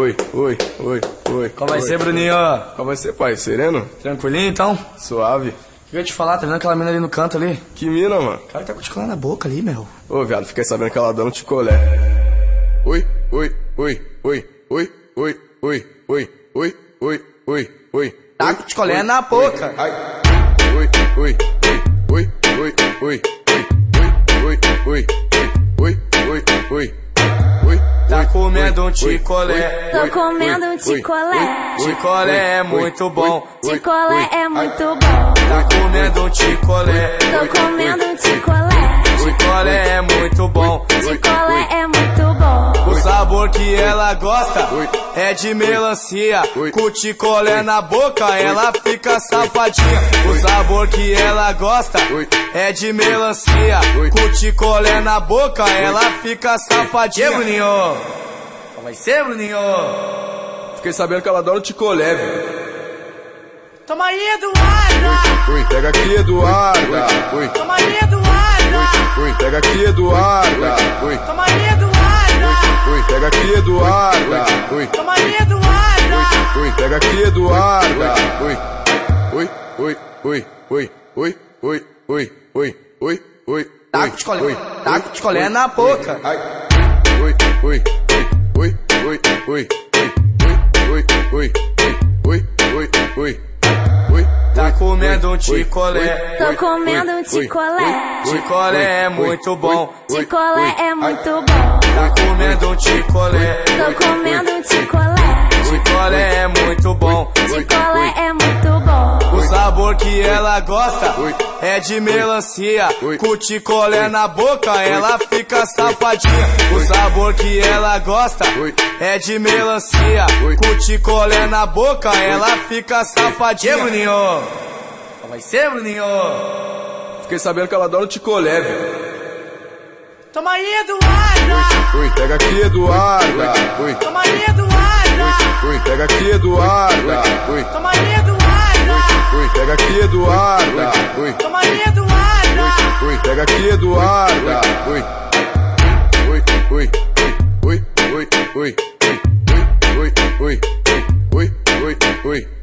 Oi, oi, oi, oi. Qual vai oi. ser, Bruninho? Qual vai ser, pai? Sereno? Tranquilinho, então? Suave. Eu ia te falar, tá vendo aquela mina ali no canto ali? Que mina, mano? O cara tá com na boca ali, meu. Ô, viado, fiquei sabendo que ela dá um ticolé. Oi, oi, oi, oi, oi, oi, oi, oi, oi, oi, oi, oi. Tá com ticolé na boca. Ai. Oi, oi, oi, oi, oi, oi, oi, Tá comendo um ticolé. Tô comendo um ticolé. Ticolé é muito bom. Ticolé é muito bom. Tá comendo um ticolé. Tô comendo sabor que ela gosta é de melancia. Com ticolé na boca, ela fica safadinha. O sabor que ela gosta é de melancia. Com ticolé na boca, ela fica safadinha. Bruninho? Vai ser, Bruninho? Fiquei sabendo que ela adora o ticolé, velho. Toma aí, Eduarda! Pega aqui, Eduarda! Oi, Toma aí, Eduarda! oi, pega aqui, Eduarda. Oi, oi, oi, oi, oi, oi, oi, oi, oi, oi, oi. Tá com ticolé, tá com ticolé na boca. Oi, oi, oi, oi, oi, oi, oi, oi, oi, oi, oi, oi. Tá comendo um ticolé. Tô comendo um ticolé. Ticolé é muito bom. Ticolé é muito bom. Tá comendo um ticolé. Tô comendo um ticolé. Ticolé é muito bom. Ticolé é muito bom. O sabor que ela gosta é de melancia. Com ticolé na boca, ela fica safadinha. O sabor que ela gosta é de melancia. Com ticolé na boca, ela fica safadinha. Bruninho? Qual vai ser, Bruninho? Fiquei sabendo que ela adora o ticolé, velho. Toma aí, Eduarda! Oi, pega aqui, Eduarda! Oi, toma aí, Eduarda! Oi, pega aqui, Eduarda! Oi, toma aí, Eduarda! Oi, pega aqui, Eduarda! Oi, toma aí, Eduarda! Oi, pega aqui, Eduarda! Oi, oi, oi, oi, oi, oi, oi, oi, oi, oi, oi, oi, oi, oi.